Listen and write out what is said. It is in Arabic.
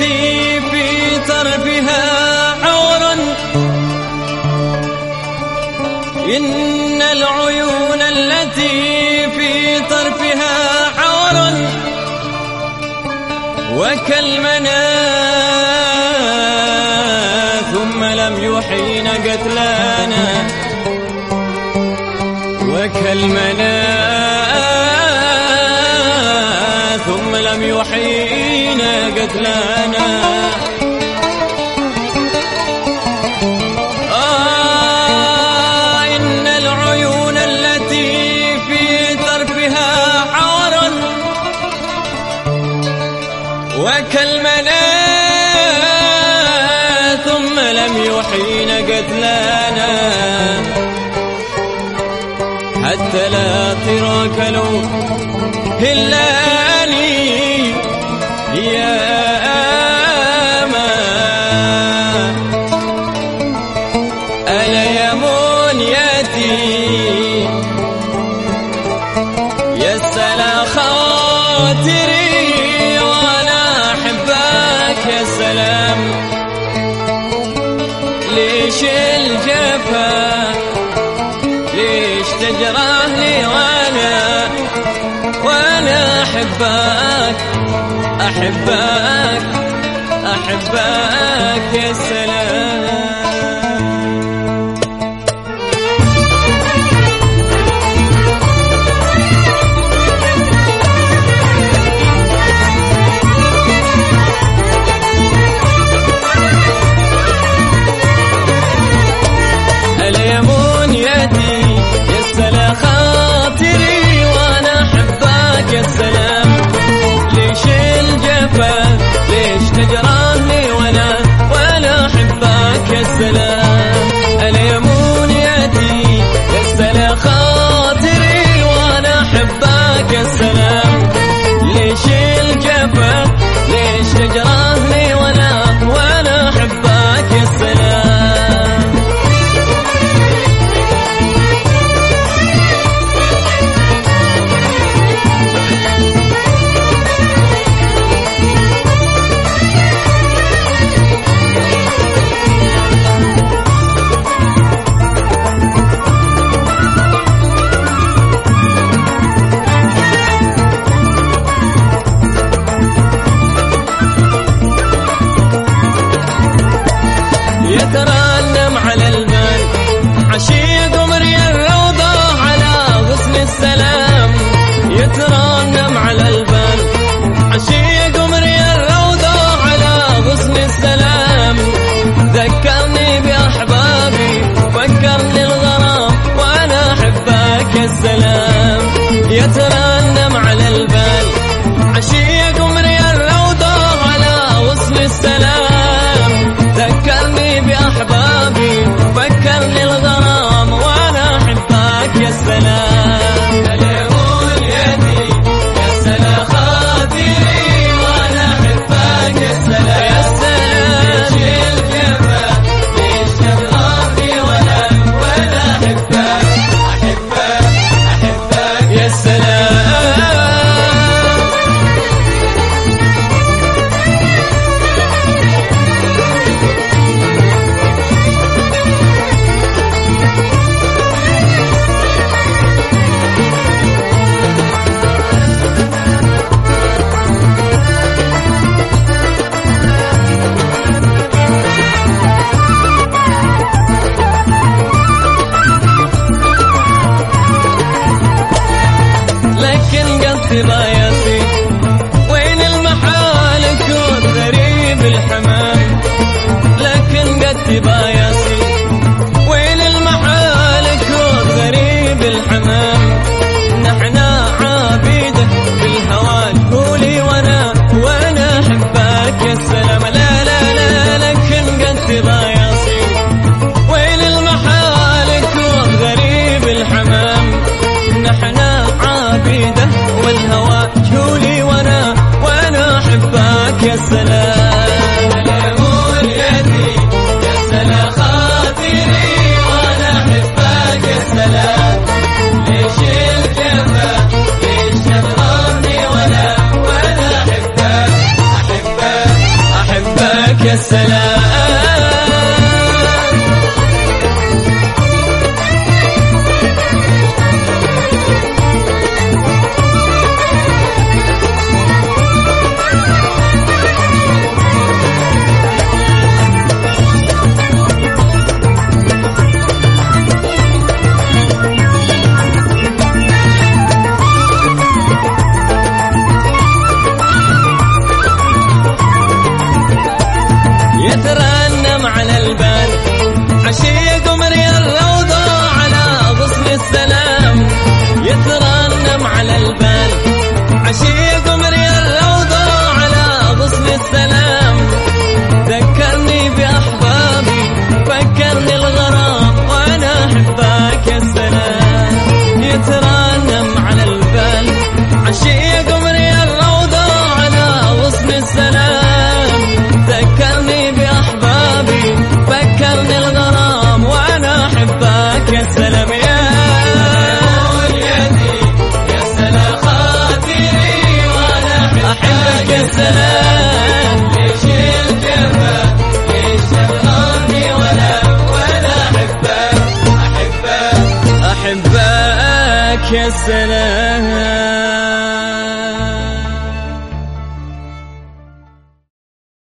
التي في طرفها عورا إن العيون التي في طرفها عورا وكالمنا ثم لم يحين قتلانا. وكالمنا ثم لم يحين قتلانا. وكلوا هلاني يا أما. ألا يا يا سلا خاطري. أحبك أحبك أحبك يا سلام. السلام. يا ترى सिवाय سلام kesene